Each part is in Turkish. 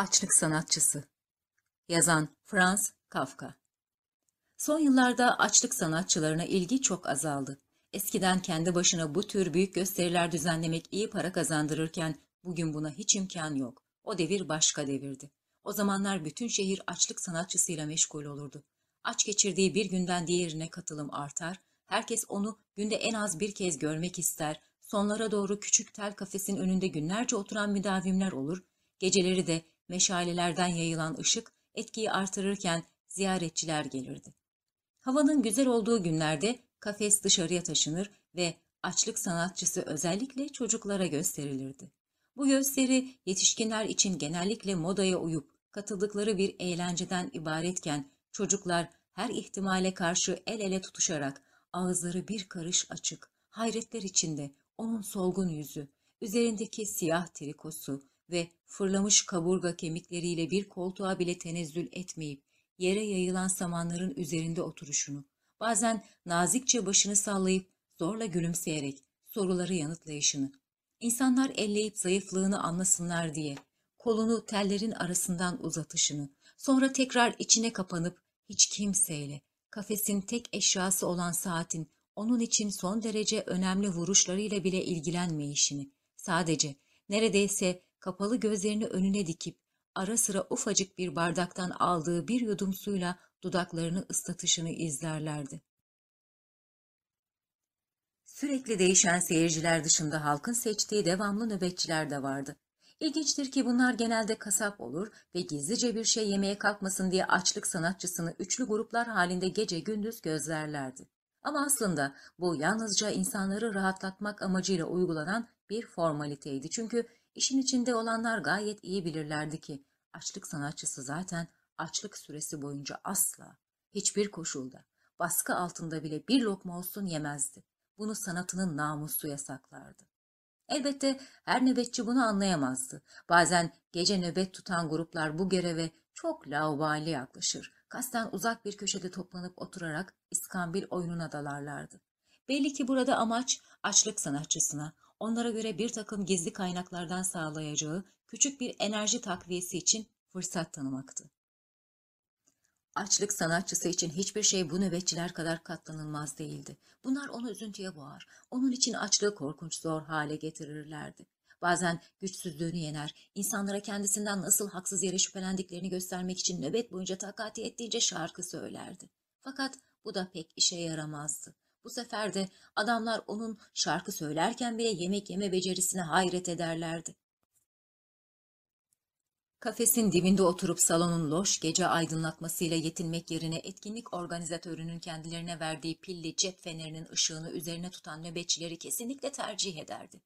Açlık sanatçısı Yazan Franz Kafka Son yıllarda açlık sanatçılarına ilgi çok azaldı. Eskiden kendi başına bu tür büyük gösteriler düzenlemek iyi para kazandırırken bugün buna hiç imkan yok. O devir başka devirdi. O zamanlar bütün şehir açlık sanatçısıyla meşgul olurdu. Aç geçirdiği bir günden diğerine katılım artar, herkes onu günde en az bir kez görmek ister, sonlara doğru küçük tel kafesin önünde günlerce oturan müdavimler olur, geceleri de meşalelerden yayılan ışık etkiyi artırırken ziyaretçiler gelirdi. Havanın güzel olduğu günlerde kafes dışarıya taşınır ve açlık sanatçısı özellikle çocuklara gösterilirdi. Bu gösteri yetişkinler için genellikle modaya uyup katıldıkları bir eğlenceden ibaretken çocuklar her ihtimale karşı el ele tutuşarak ağızları bir karış açık, hayretler içinde onun solgun yüzü, üzerindeki siyah trikosu, ve fırlamış kaburga kemikleriyle bir koltuğa bile tenezzül etmeyip yere yayılan samanların üzerinde oturuşunu, bazen nazikçe başını sallayıp zorla gülümseyerek soruları yanıtlayışını, insanlar elleyip zayıflığını anlasınlar diye kolunu tellerin arasından uzatışını, sonra tekrar içine kapanıp hiç kimseyle, kafesin tek eşyası olan saatin onun için son derece önemli vuruşlarıyla bile ilgilenmeyişini, sadece neredeyse kapalı gözlerini önüne dikip ara sıra ufacık bir bardaktan aldığı bir yudum suyla dudaklarını ıslatışını izlerlerdi. Sürekli değişen seyirciler dışında halkın seçtiği devamlı nöbetçiler de vardı. İlginçtir ki bunlar genelde kasap olur ve gizlice bir şey yemeye kalkmasın diye açlık sanatçısını üçlü gruplar halinde gece gündüz gözlerlerdi. Ama aslında bu yalnızca insanları rahatlatmak amacıyla uygulanan bir formaliteydi. Çünkü İşin içinde olanlar gayet iyi bilirlerdi ki açlık sanatçısı zaten açlık süresi boyunca asla, hiçbir koşulda, baskı altında bile bir lokma olsun yemezdi. Bunu sanatının namusu yasaklardı. Elbette her nöbetçi bunu anlayamazdı. Bazen gece nöbet tutan gruplar bu göreve çok laubali yaklaşır. Kasten uzak bir köşede toplanıp oturarak iskambil oyununa dalarlardı. Belli ki burada amaç açlık sanatçısına, onlara göre bir takım gizli kaynaklardan sağlayacağı küçük bir enerji takviyesi için fırsat tanımaktı. Açlık sanatçısı için hiçbir şey bu nöbetçiler kadar katlanılmaz değildi. Bunlar onu üzüntüye boğar. Onun için açlığı korkunç zor hale getirirlerdi. Bazen güçsüzlüğünü yener, insanlara kendisinden nasıl haksız yere şüphelendiklerini göstermek için nöbet boyunca takati ettiğince şarkı söylerdi. Fakat bu da pek işe yaramazdı. Bu sefer de adamlar onun şarkı söylerken bile yemek yeme becerisine hayret ederlerdi. Kafesin dibinde oturup salonun loş gece aydınlatmasıyla yetinmek yerine etkinlik organizatörünün kendilerine verdiği pilli cep fenerinin ışığını üzerine tutan nöbetçileri kesinlikle tercih ederdi.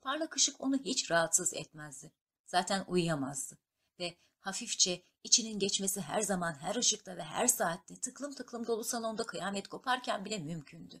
Parlak ışık onu hiç rahatsız etmezdi. Zaten uyuyamazdı ve hafifçe içinin geçmesi her zaman her ışıkta ve her saatte tıklım tıklım dolu salonda kıyamet koparken bile mümkündü.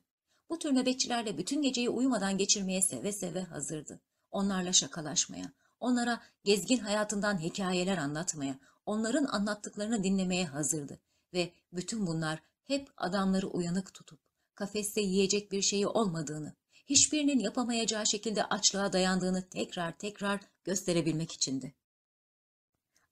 Bu tür nöbetçilerle bütün geceyi uyumadan geçirmeye seve seve hazırdı. Onlarla şakalaşmaya, onlara gezgin hayatından hikayeler anlatmaya, onların anlattıklarını dinlemeye hazırdı. Ve bütün bunlar hep adamları uyanık tutup, kafeste yiyecek bir şeyi olmadığını, hiçbirinin yapamayacağı şekilde açlığa dayandığını tekrar tekrar gösterebilmek içindi.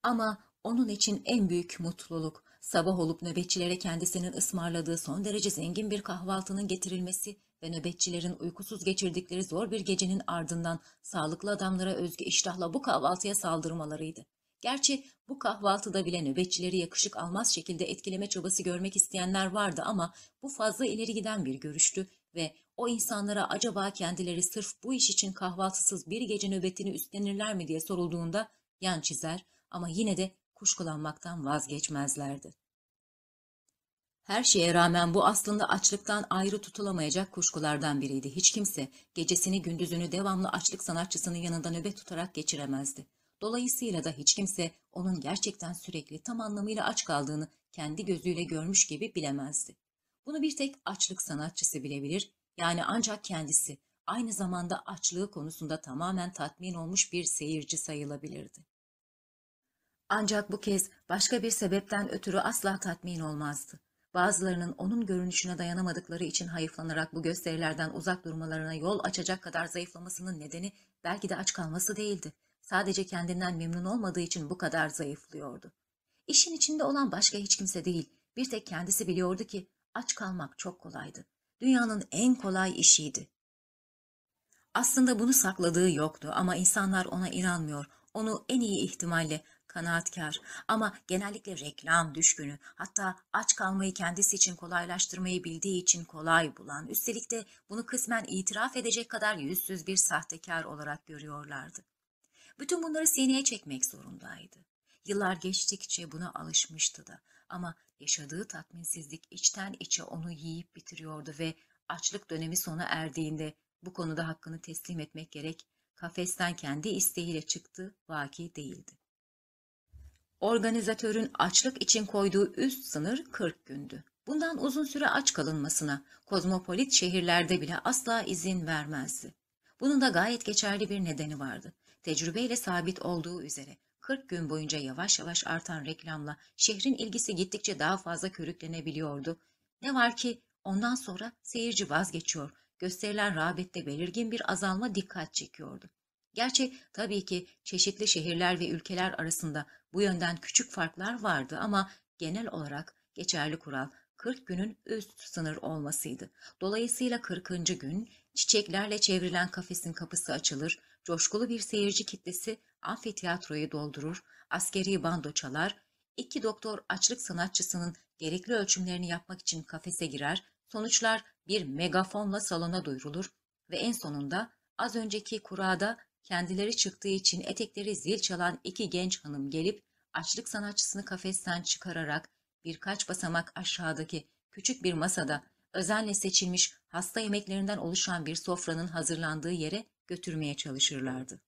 Ama onun için en büyük mutluluk, sabah olup nöbetçilere kendisinin ısmarladığı son derece zengin bir kahvaltının getirilmesi ve nöbetçilerin uykusuz geçirdikleri zor bir gecenin ardından sağlıklı adamlara özgü iştahla bu kahvaltıya saldırmalarıydı. Gerçi bu kahvaltıda bile nöbetçileri yakışık almaz şekilde etkileme çabası görmek isteyenler vardı ama bu fazla ileri giden bir görüştü ve o insanlara acaba kendileri sırf bu iş için kahvaltısız bir gece nöbetini üstlenirler mi diye sorulduğunda yan çizer ama yine de kuşkulanmaktan vazgeçmezlerdi. Her şeye rağmen bu aslında açlıktan ayrı tutulamayacak kuşkulardan biriydi. Hiç kimse gecesini gündüzünü devamlı açlık sanatçısının yanında nöbet tutarak geçiremezdi. Dolayısıyla da hiç kimse onun gerçekten sürekli tam anlamıyla aç kaldığını kendi gözüyle görmüş gibi bilemezdi. Bunu bir tek açlık sanatçısı bilebilir, yani ancak kendisi aynı zamanda açlığı konusunda tamamen tatmin olmuş bir seyirci sayılabilirdi. Ancak bu kez başka bir sebepten ötürü asla tatmin olmazdı. Bazılarının onun görünüşüne dayanamadıkları için hayıflanarak bu gösterilerden uzak durmalarına yol açacak kadar zayıflamasının nedeni belki de aç kalması değildi. sadece kendinden memnun olmadığı için bu kadar zayıflıyordu. İşin içinde olan başka hiç kimse değil, bir tek kendisi biliyordu ki aç kalmak çok kolaydı. Dünyanın en kolay işiydi. Aslında bunu sakladığı yoktu ama insanlar ona inanmıyor. Onu en iyi ihtimalle kanaatkar ama genellikle reklam düşkünü hatta aç kalmayı kendisi için kolaylaştırmayı bildiği için kolay bulan üstelik de bunu kısmen itiraf edecek kadar yüzsüz bir sahtekar olarak görüyorlardı. Bütün bunları sineye çekmek zorundaydı. Yıllar geçtikçe buna alışmıştı da ama yaşadığı tatminsizlik içten içe onu yiyip bitiriyordu ve açlık dönemi sona erdiğinde bu konuda hakkını teslim etmek gerek, kafesten kendi isteğiyle çıktı, vaki değildi. Organizatörün açlık için koyduğu üst sınır 40 gündü. Bundan uzun süre aç kalınmasına kozmopolit şehirlerde bile asla izin vermezdi. Bunun da gayet geçerli bir nedeni vardı. Tecrübeyle sabit olduğu üzere 40 gün boyunca yavaş yavaş artan reklamla şehrin ilgisi gittikçe daha fazla körüklenebiliyordu. Ne var ki ondan sonra seyirci vazgeçiyor, gösterilen rağbette belirgin bir azalma dikkat çekiyordu. Gerçi tabii ki çeşitli şehirler ve ülkeler arasında bu yönden küçük farklar vardı ama genel olarak geçerli kural 40 günün üst sınır olmasıydı. Dolayısıyla 40. gün çiçeklerle çevrilen kafesin kapısı açılır, coşkulu bir seyirci kitlesi amfiteyatroyu doldurur, askeri bando çalar, iki doktor açlık sanatçısının gerekli ölçümlerini yapmak için kafese girer, sonuçlar bir megafonla salona duyurulur ve en sonunda az önceki kurada kendileri çıktığı için etekleri zil çalan iki genç hanım gelip açlık sanatçısını kafesten çıkararak birkaç basamak aşağıdaki küçük bir masada özenle seçilmiş hasta yemeklerinden oluşan bir sofranın hazırlandığı yere götürmeye çalışırlardı.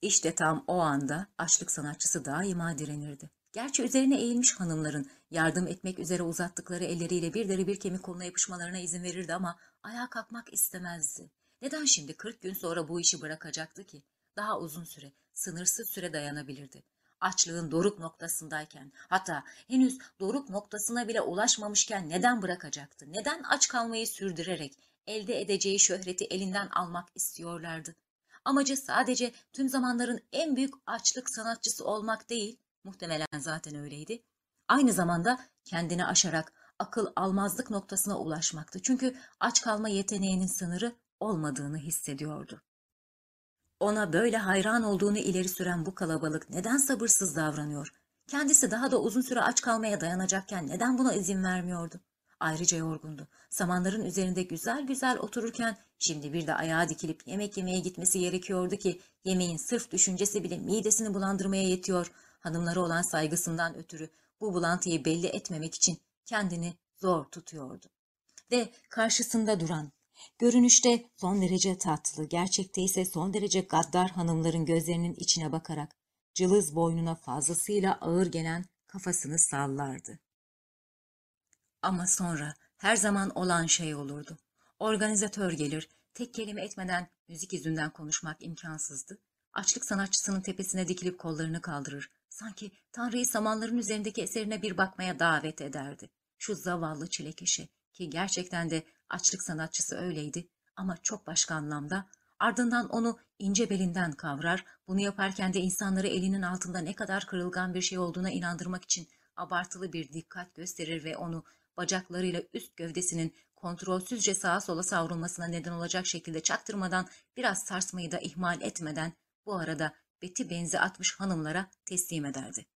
İşte tam o anda açlık sanatçısı daima direnirdi. Gerçi üzerine eğilmiş hanımların yardım etmek üzere uzattıkları elleriyle bir deri bir kemik koluna yapışmalarına izin verirdi ama ayağa kalkmak istemezdi. Neden şimdi 40 gün sonra bu işi bırakacaktı ki? Daha uzun süre, sınırsız süre dayanabilirdi. Açlığın doruk noktasındayken, hatta henüz doruk noktasına bile ulaşmamışken neden bırakacaktı? Neden aç kalmayı sürdürerek elde edeceği şöhreti elinden almak istiyorlardı? Amacı sadece tüm zamanların en büyük açlık sanatçısı olmak değil, muhtemelen zaten öyleydi. Aynı zamanda kendini aşarak akıl almazlık noktasına ulaşmaktı. Çünkü aç kalma yeteneğinin sınırı olmadığını hissediyordu. Ona böyle hayran olduğunu ileri süren bu kalabalık neden sabırsız davranıyor? Kendisi daha da uzun süre aç kalmaya dayanacakken neden buna izin vermiyordu? Ayrıca yorgundu. Samanların üzerinde güzel güzel otururken şimdi bir de ayağa dikilip yemek yemeye gitmesi gerekiyordu ki yemeğin sırf düşüncesi bile midesini bulandırmaya yetiyor. Hanımları olan saygısından ötürü bu bulantıyı belli etmemek için kendini zor tutuyordu. Ve karşısında duran, görünüşte son derece tatlı, gerçekte ise son derece gaddar hanımların gözlerinin içine bakarak cılız boynuna fazlasıyla ağır gelen kafasını sallardı. Ama sonra her zaman olan şey olurdu. Organizatör gelir, tek kelime etmeden müzik yüzünden konuşmak imkansızdı. Açlık sanatçısının tepesine dikilip kollarını kaldırır. Sanki Tanrı'yı samanların üzerindeki eserine bir bakmaya davet ederdi. Şu zavallı çilekeşe ki gerçekten de açlık sanatçısı öyleydi ama çok başka anlamda. Ardından onu ince belinden kavrar, bunu yaparken de insanları elinin altında ne kadar kırılgan bir şey olduğuna inandırmak için abartılı bir dikkat gösterir ve onu bacaklarıyla üst gövdesinin kontrolsüzce sağa sola savrulmasına neden olacak şekilde çaktırmadan biraz sarsmayı da ihmal etmeden bu arada beti benzi atmış hanımlara teslim ederdi.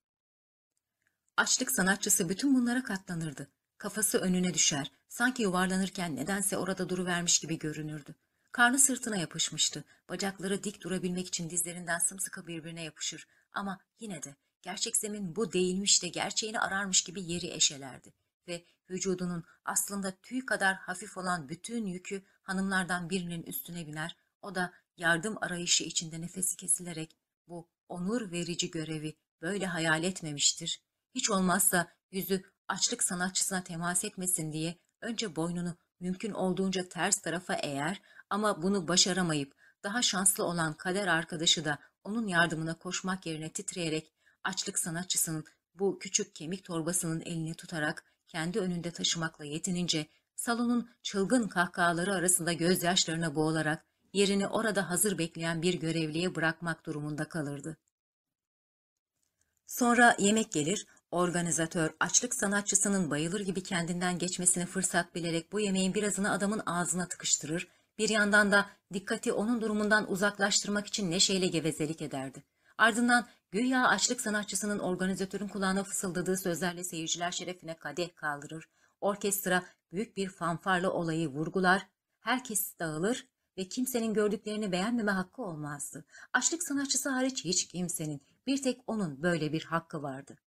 Açlık sanatçısı bütün bunlara katlanırdı. Kafası önüne düşer, sanki yuvarlanırken nedense orada duruvermiş gibi görünürdü. Karnı sırtına yapışmıştı. Bacakları dik durabilmek için dizlerinden sımsıkı birbirine yapışır. Ama yine de gerçek zemin bu değilmiş de gerçeğini ararmış gibi yeri eşelerdi. Ve vücudunun aslında tüy kadar hafif olan bütün yükü hanımlardan birinin üstüne biner. O da yardım arayışı içinde nefesi kesilerek bu onur verici görevi böyle hayal etmemiştir. Hiç olmazsa yüzü açlık sanatçısına temas etmesin diye önce boynunu mümkün olduğunca ters tarafa eğer ama bunu başaramayıp daha şanslı olan kader arkadaşı da onun yardımına koşmak yerine titreyerek açlık sanatçısının bu küçük kemik torbasının elini tutarak kendi önünde taşımakla yetinince salonun çılgın kahkahaları arasında gözyaşlarına boğularak yerini orada hazır bekleyen bir görevliye bırakmak durumunda kalırdı. Sonra yemek gelir, organizatör açlık sanatçısının bayılır gibi kendinden geçmesini fırsat bilerek bu yemeğin birazını adamın ağzına tıkıştırır, bir yandan da dikkati onun durumundan uzaklaştırmak için neşeyle gevezelik ederdi. Ardından güya açlık sanatçısının organizatörün kulağına fısıldadığı sözlerle seyirciler şerefine kadeh kaldırır, orkestra büyük bir fanfarla olayı vurgular, herkes dağılır ve kimsenin gördüklerini beğenmeme hakkı olmazdı. Açlık sanatçısı hariç hiç kimsenin, bir tek onun böyle bir hakkı vardı.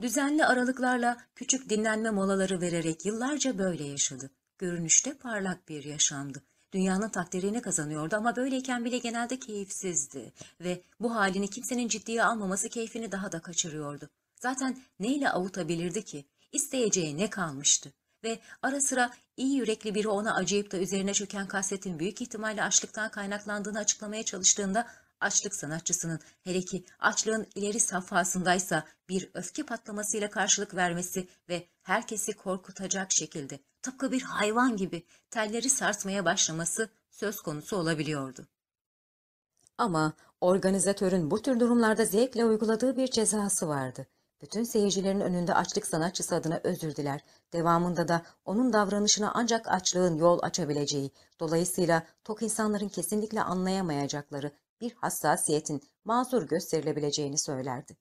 Düzenli aralıklarla küçük dinlenme molaları vererek yıllarca böyle yaşadı. Görünüşte parlak bir yaşamdı. Dünyanın takdirini kazanıyordu ama böyleyken bile genelde keyifsizdi ve bu halini kimsenin ciddiye almaması keyfini daha da kaçırıyordu. Zaten neyle avutabilirdi ki? İsteyeceği ne kalmıştı? Ve ara sıra iyi yürekli biri ona acıyıp da üzerine çöken kasvetin büyük ihtimalle açlıktan kaynaklandığını açıklamaya çalıştığında açlık sanatçısının hele ki açlığın ileri safhasındaysa bir öfke patlamasıyla karşılık vermesi ve herkesi korkutacak şekilde tıpkı bir hayvan gibi telleri sarsmaya başlaması söz konusu olabiliyordu. Ama organizatörün bu tür durumlarda zevkle uyguladığı bir cezası vardı. Bütün seyircilerin önünde açlık sanatçısı adına özür diler. Devamında da onun davranışına ancak açlığın yol açabileceği, dolayısıyla tok insanların kesinlikle anlayamayacakları bir hassasiyetin mazur gösterilebileceğini söylerdi.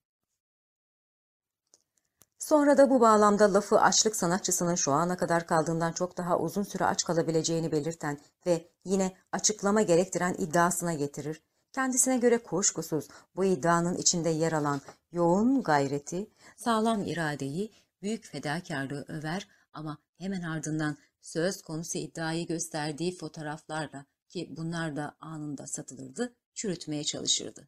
Sonra da bu bağlamda lafı açlık sanatçısının şu ana kadar kaldığından çok daha uzun süre aç kalabileceğini belirten ve yine açıklama gerektiren iddiasına getirir. Kendisine göre kuşkusuz bu iddianın içinde yer alan yoğun gayreti, sağlam iradeyi, büyük fedakarlığı över ama hemen ardından söz konusu iddiayı gösterdiği fotoğraflarla ki bunlar da anında satılırdı, çürütmeye çalışırdı.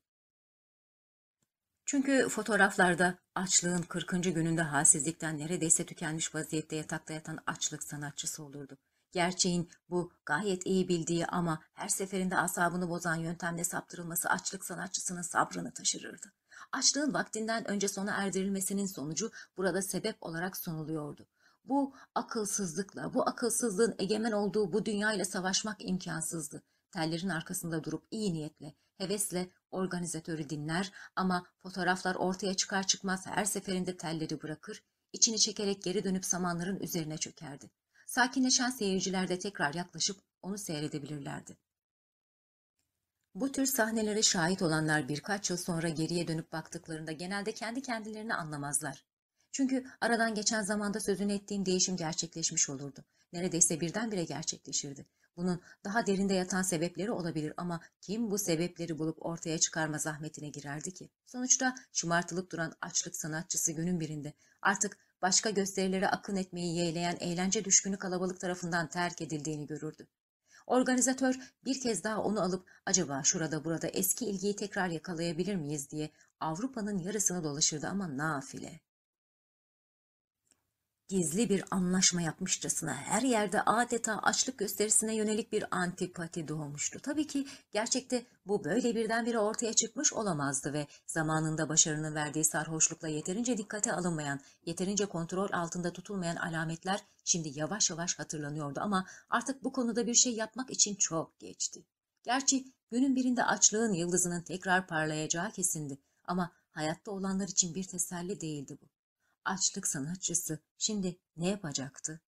Çünkü fotoğraflarda açlığın 40. gününde halsizlikten neredeyse tükenmiş vaziyette yatakta yatan açlık sanatçısı olurdu. Gerçeğin bu gayet iyi bildiği ama her seferinde asabını bozan yöntemle saptırılması açlık sanatçısının sabrını taşırırdı. Açlığın vaktinden önce sona erdirilmesinin sonucu burada sebep olarak sunuluyordu. Bu akılsızlıkla, bu akılsızlığın egemen olduğu bu dünyayla savaşmak imkansızdı. Tellerin arkasında durup iyi niyetle, hevesle organizatörü dinler ama fotoğraflar ortaya çıkar çıkmaz her seferinde telleri bırakır, içini çekerek geri dönüp samanların üzerine çökerdi. Sakinleşen seyirciler de tekrar yaklaşıp onu seyredebilirlerdi. Bu tür sahnelere şahit olanlar birkaç yıl sonra geriye dönüp baktıklarında genelde kendi kendilerini anlamazlar. Çünkü aradan geçen zamanda sözünü ettiğim değişim gerçekleşmiş olurdu. Neredeyse birdenbire gerçekleşirdi. Bunun daha derinde yatan sebepleri olabilir ama kim bu sebepleri bulup ortaya çıkarma zahmetine girerdi ki? Sonuçta şımartılıp duran açlık sanatçısı günün birinde artık başka gösterilere akın etmeyi yeğleyen eğlence düşkünü kalabalık tarafından terk edildiğini görürdü. Organizatör bir kez daha onu alıp acaba şurada burada eski ilgiyi tekrar yakalayabilir miyiz diye Avrupa'nın yarısını dolaşırdı ama nafile gizli bir anlaşma yapmışçasına her yerde adeta açlık gösterisine yönelik bir antipati doğmuştu. Tabii ki gerçekte bu böyle birdenbire ortaya çıkmış olamazdı ve zamanında başarının verdiği sarhoşlukla yeterince dikkate alınmayan, yeterince kontrol altında tutulmayan alametler şimdi yavaş yavaş hatırlanıyordu ama artık bu konuda bir şey yapmak için çok geçti. Gerçi günün birinde açlığın yıldızının tekrar parlayacağı kesindi ama hayatta olanlar için bir teselli değildi bu açlık sanatçısı şimdi ne yapacaktı?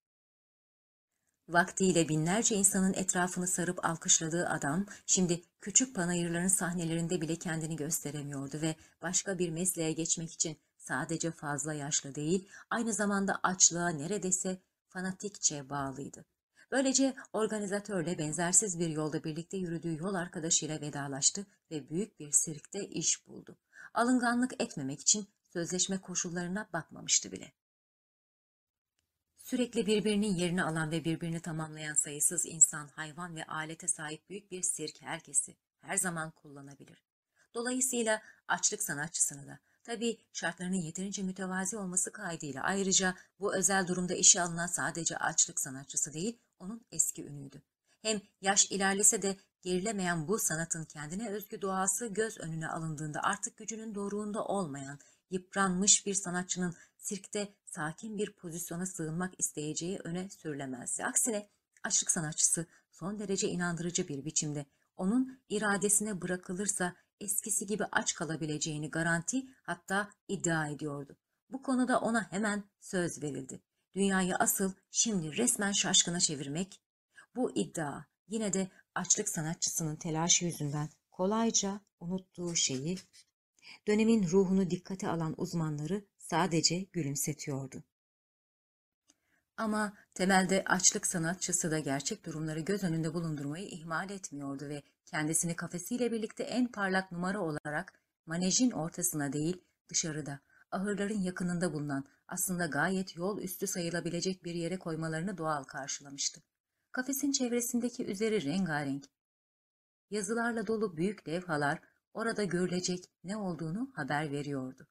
Vaktiyle binlerce insanın etrafını sarıp alkışladığı adam şimdi küçük panayırların sahnelerinde bile kendini gösteremiyordu ve başka bir mesleğe geçmek için sadece fazla yaşlı değil, aynı zamanda açlığa neredeyse fanatikçe bağlıydı. Böylece organizatörle benzersiz bir yolda birlikte yürüdüğü yol arkadaşıyla vedalaştı ve büyük bir sirkte iş buldu. Alınganlık etmemek için sözleşme koşullarına bakmamıştı bile. Sürekli birbirinin yerini alan ve birbirini tamamlayan sayısız insan, hayvan ve alete sahip büyük bir sirk herkesi her zaman kullanabilir. Dolayısıyla açlık sanatçısını da, tabii şartlarının yeterince mütevazi olması kaydıyla ayrıca bu özel durumda işe alınan sadece açlık sanatçısı değil, onun eski ünüydü. Hem yaş ilerlese de gerilemeyen bu sanatın kendine özgü doğası göz önüne alındığında artık gücünün doruğunda olmayan, yıpranmış bir sanatçının sirkte sakin bir pozisyona sığınmak isteyeceği öne sürülemezdi. Aksine Açlık sanatçısı son derece inandırıcı bir biçimde onun iradesine bırakılırsa eskisi gibi aç kalabileceğini garanti hatta iddia ediyordu. Bu konuda ona hemen söz verildi. Dünyayı asıl şimdi resmen şaşkına çevirmek, bu iddia yine de açlık sanatçısının telaşı yüzünden kolayca unuttuğu şeyi, dönemin ruhunu dikkate alan uzmanları sadece gülümsetiyordu. Ama temelde açlık sanatçısı da gerçek durumları göz önünde bulundurmayı ihmal etmiyordu ve kendisini kafesiyle birlikte en parlak numara olarak manejin ortasına değil dışarıda, ahırların yakınında bulunan aslında gayet yol üstü sayılabilecek bir yere koymalarını doğal karşılamıştı. Kafesin çevresindeki üzeri rengarenk, yazılarla dolu büyük levhalar orada görülecek ne olduğunu haber veriyordu.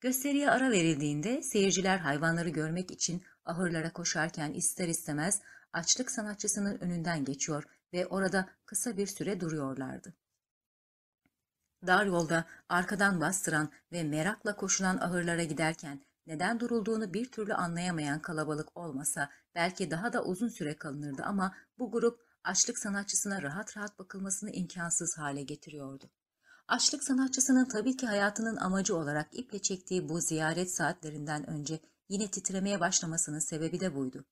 Gösteriye ara verildiğinde seyirciler hayvanları görmek için ahırlara koşarken ister istemez açlık sanatçısının önünden geçiyor ve orada kısa bir süre duruyorlardı. Dar yolda arkadan bastıran ve merakla koşulan ahırlara giderken neden durulduğunu bir türlü anlayamayan kalabalık olmasa belki daha da uzun süre kalınırdı ama bu grup açlık sanatçısına rahat rahat bakılmasını imkansız hale getiriyordu. Açlık sanatçısının tabii ki hayatının amacı olarak iple çektiği bu ziyaret saatlerinden önce yine titremeye başlamasının sebebi de buydu.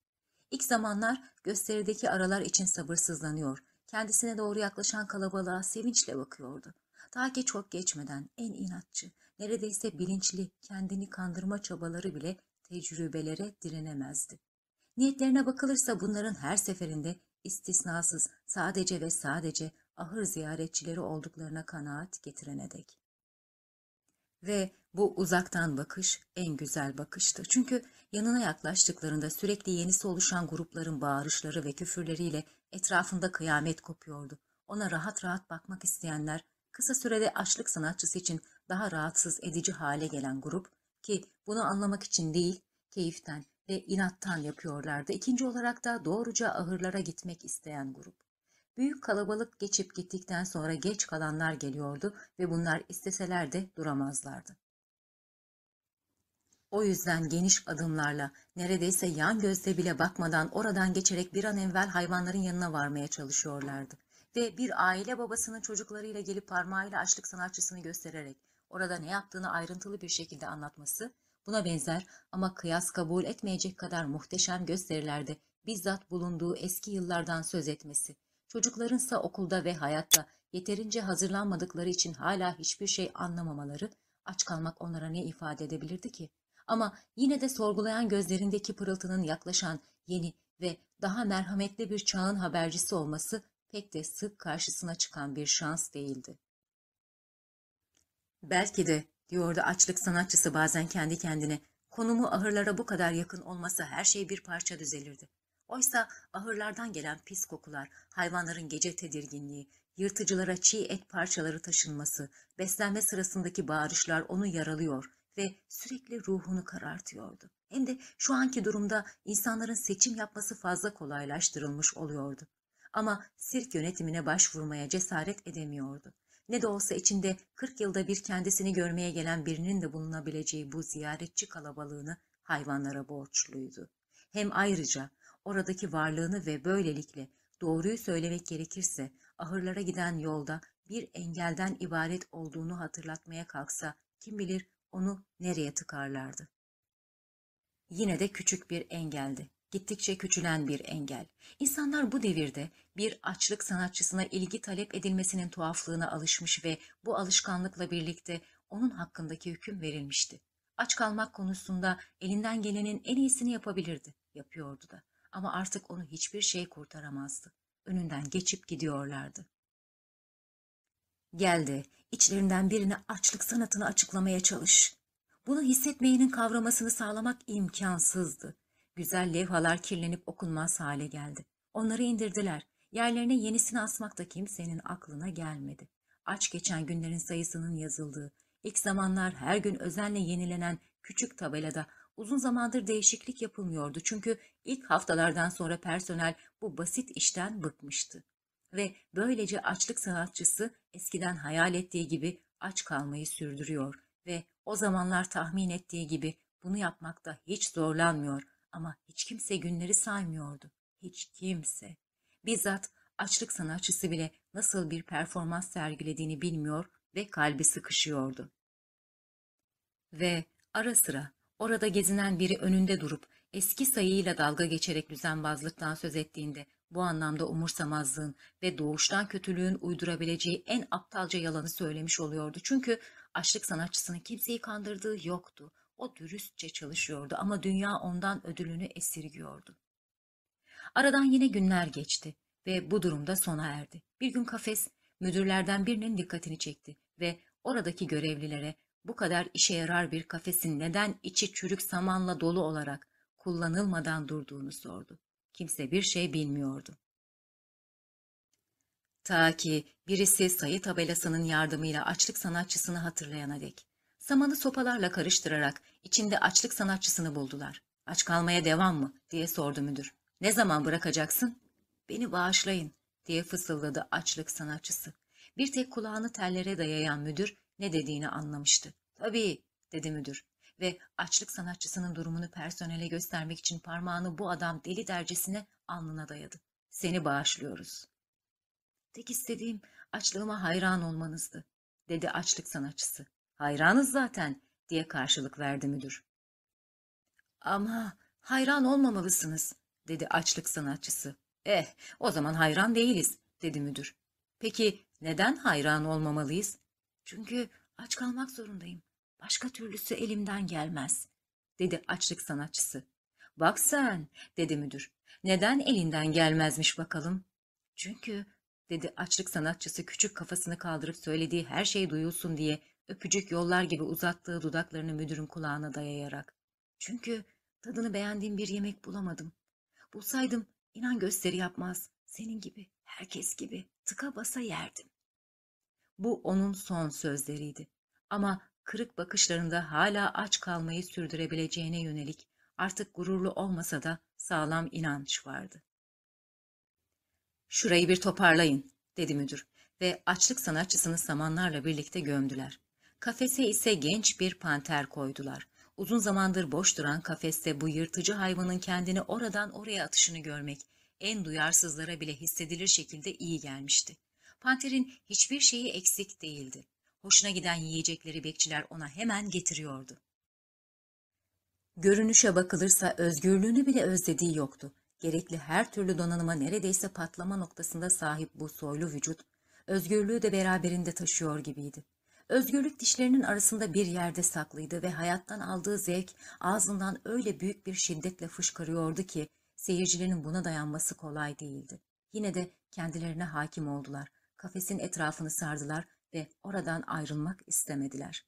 İlk zamanlar gösterideki aralar için sabırsızlanıyor, kendisine doğru yaklaşan kalabalığa sevinçle bakıyordu. Daha ki çok geçmeden en inatçı, neredeyse bilinçli kendini kandırma çabaları bile tecrübelere direnemezdi. Niyetlerine bakılırsa bunların her seferinde istisnasız sadece ve sadece ahır ziyaretçileri olduklarına kanaat getirene dek. Ve bu uzaktan bakış en güzel bakıştı. Çünkü yanına yaklaştıklarında sürekli yenisi oluşan grupların bağırışları ve küfürleriyle etrafında kıyamet kopuyordu. Ona rahat rahat bakmak isteyenler, kısa sürede açlık sanatçısı için daha rahatsız edici hale gelen grup ki bunu anlamak için değil, keyiften ve inattan yapıyorlardı. İkinci olarak da doğruca ahırlara gitmek isteyen grup. Büyük kalabalık geçip gittikten sonra geç kalanlar geliyordu ve bunlar isteseler de duramazlardı. O yüzden geniş adımlarla, neredeyse yan gözle bile bakmadan oradan geçerek bir an evvel hayvanların yanına varmaya çalışıyorlardı. Ve bir aile babasının çocuklarıyla gelip parmağıyla açlık sanatçısını göstererek orada ne yaptığını ayrıntılı bir şekilde anlatması, buna benzer ama kıyas kabul etmeyecek kadar muhteşem gösterilerde bizzat bulunduğu eski yıllardan söz etmesi, çocuklarınsa okulda ve hayatta yeterince hazırlanmadıkları için hala hiçbir şey anlamamaları, aç kalmak onlara ne ifade edebilirdi ki? Ama yine de sorgulayan gözlerindeki pırıltının yaklaşan yeni ve daha merhametli bir çağın habercisi olması pek de sık karşısına çıkan bir şans değildi. Belki de, diyordu açlık sanatçısı bazen kendi kendine, konumu ahırlara bu kadar yakın olmasa her şey bir parça düzelirdi. Oysa ahırlardan gelen pis kokular, hayvanların gece tedirginliği, yırtıcılara çiğ et parçaları taşınması, beslenme sırasındaki bağırışlar onu yaralıyor ve sürekli ruhunu karartıyordu. Hem de şu anki durumda insanların seçim yapması fazla kolaylaştırılmış oluyordu. Ama sirk yönetimine başvurmaya cesaret edemiyordu. Ne de olsa içinde 40 yılda bir kendisini görmeye gelen birinin de bulunabileceği bu ziyaretçi kalabalığını hayvanlara borçluydu. Hem ayrıca oradaki varlığını ve böylelikle doğruyu söylemek gerekirse ahırlara giden yolda bir engelden ibaret olduğunu hatırlatmaya kalksa kim bilir onu nereye tıkarlardı. Yine de küçük bir engeldi. Gittikçe küçülen bir engel. İnsanlar bu devirde bir açlık sanatçısına ilgi talep edilmesinin tuhaflığına alışmış ve bu alışkanlıkla birlikte onun hakkındaki hüküm verilmişti. Aç kalmak konusunda elinden gelenin en iyisini yapabilirdi, yapıyordu da. Ama artık onu hiçbir şey kurtaramazdı. Önünden geçip gidiyorlardı. Geldi, içlerinden birine açlık sanatını açıklamaya çalış. Bunu hissetmeyenin kavramasını sağlamak imkansızdı. Güzel levhalar kirlenip okunmaz hale geldi. Onları indirdiler. Yerlerine yenisini asmak da kimsenin aklına gelmedi. Aç geçen günlerin sayısının yazıldığı, ilk zamanlar her gün özenle yenilenen küçük tabelada uzun zamandır değişiklik yapılmıyordu. Çünkü ilk haftalardan sonra personel bu basit işten bıkmıştı. Ve böylece açlık sanatçısı eskiden hayal ettiği gibi aç kalmayı sürdürüyor ve o zamanlar tahmin ettiği gibi bunu yapmakta hiç zorlanmıyor ama hiç kimse günleri saymıyordu. Hiç kimse. Bizzat açlık sanatçısı bile nasıl bir performans sergilediğini bilmiyor ve kalbi sıkışıyordu. Ve ara sıra orada gezinen biri önünde durup eski sayıyla dalga geçerek düzenbazlıktan söz ettiğinde bu anlamda umursamazlığın ve doğuştan kötülüğün uydurabileceği en aptalca yalanı söylemiş oluyordu. Çünkü açlık sanatçısının kimseyi kandırdığı yoktu. O dürüstçe çalışıyordu ama dünya ondan ödülünü esirgiyordu. Aradan yine günler geçti ve bu durumda sona erdi. Bir gün kafes müdürlerden birinin dikkatini çekti ve oradaki görevlilere bu kadar işe yarar bir kafesin neden içi çürük samanla dolu olarak kullanılmadan durduğunu sordu. Kimse bir şey bilmiyordu. Ta ki birisi sayı tabelasının yardımıyla açlık sanatçısını hatırlayana dek. Samanı sopalarla karıştırarak içinde açlık sanatçısını buldular. Aç kalmaya devam mı diye sordu müdür. Ne zaman bırakacaksın? Beni bağışlayın diye fısıldadı açlık sanatçısı. Bir tek kulağını tellere dayayan müdür ne dediğini anlamıştı. Tabii dedi müdür ve açlık sanatçısının durumunu personele göstermek için parmağını bu adam deli dercesine alnına dayadı. Seni bağışlıyoruz. Tek istediğim açlığıma hayran olmanızdı, dedi açlık sanatçısı. Hayranız zaten, diye karşılık verdi müdür. Ama hayran olmamalısınız, dedi açlık sanatçısı. Eh, o zaman hayran değiliz, dedi müdür. Peki neden hayran olmamalıyız? Çünkü aç kalmak zorundayım. Başka türlüsü elimden gelmez, dedi açlık sanatçısı. Bak sen, dedi müdür. Neden elinden gelmezmiş bakalım? Çünkü, dedi açlık sanatçısı küçük kafasını kaldırıp söylediği her şey duyulsun diye öpücük yollar gibi uzattığı dudaklarını müdürün kulağına dayayarak. Çünkü tadını beğendiğim bir yemek bulamadım. Bulsaydım inan gösteri yapmaz, senin gibi, herkes gibi tıka basa yerdim. Bu onun son sözleriydi. Ama kırık bakışlarında hala aç kalmayı sürdürebileceğine yönelik artık gururlu olmasa da sağlam inanç vardı. Şurayı bir toparlayın, dedi müdür ve açlık sanatçısını samanlarla birlikte gömdüler. Kafese ise genç bir panter koydular. Uzun zamandır boş duran kafeste bu yırtıcı hayvanın kendini oradan oraya atışını görmek en duyarsızlara bile hissedilir şekilde iyi gelmişti. Panterin hiçbir şeyi eksik değildi. Hoşuna giden yiyecekleri bekçiler ona hemen getiriyordu. Görünüşe bakılırsa özgürlüğünü bile özlediği yoktu. Gerekli her türlü donanıma neredeyse patlama noktasında sahip bu soylu vücut, özgürlüğü de beraberinde taşıyor gibiydi. Özgürlük dişlerinin arasında bir yerde saklıydı ve hayattan aldığı zevk ağzından öyle büyük bir şiddetle fışkırıyordu ki seyircilerin buna dayanması kolay değildi. Yine de kendilerine hakim oldular. Kafesin etrafını sardılar ve oradan ayrılmak istemediler.